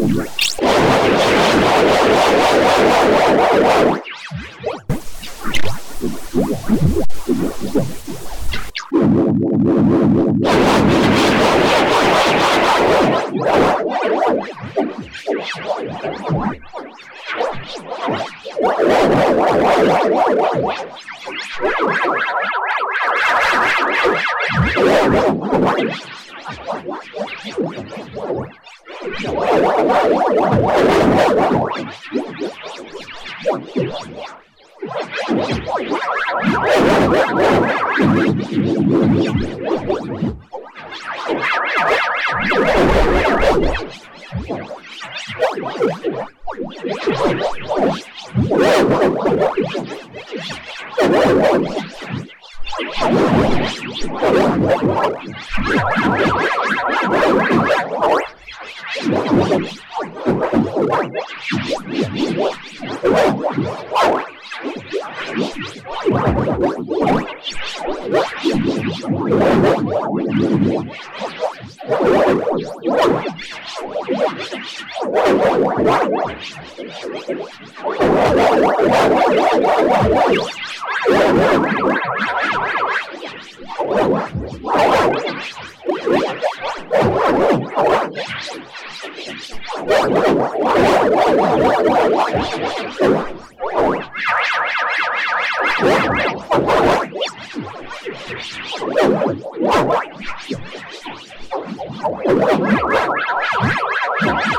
Right. What? What? Wow. Oh.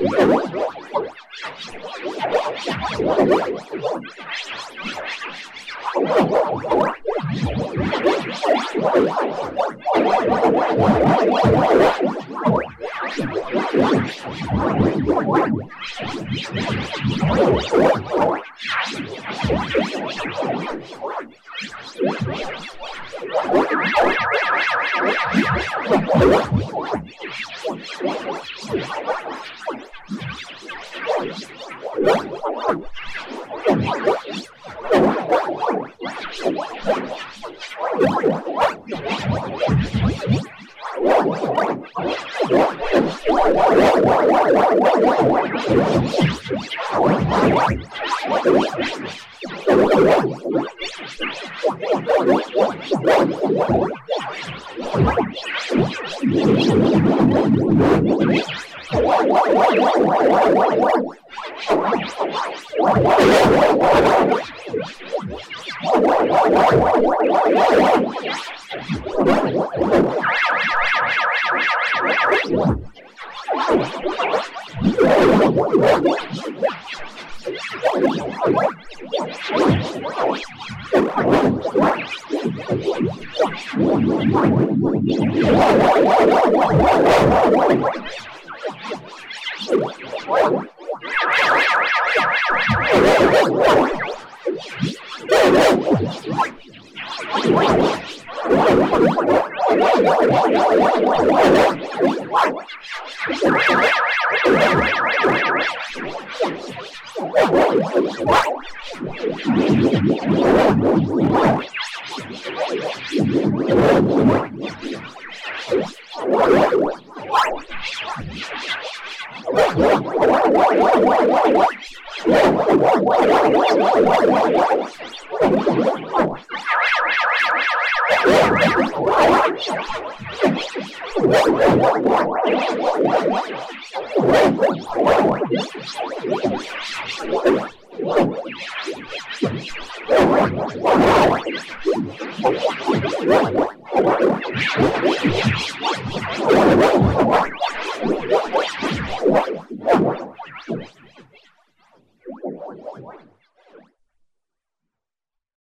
What? What? What? Oh, What?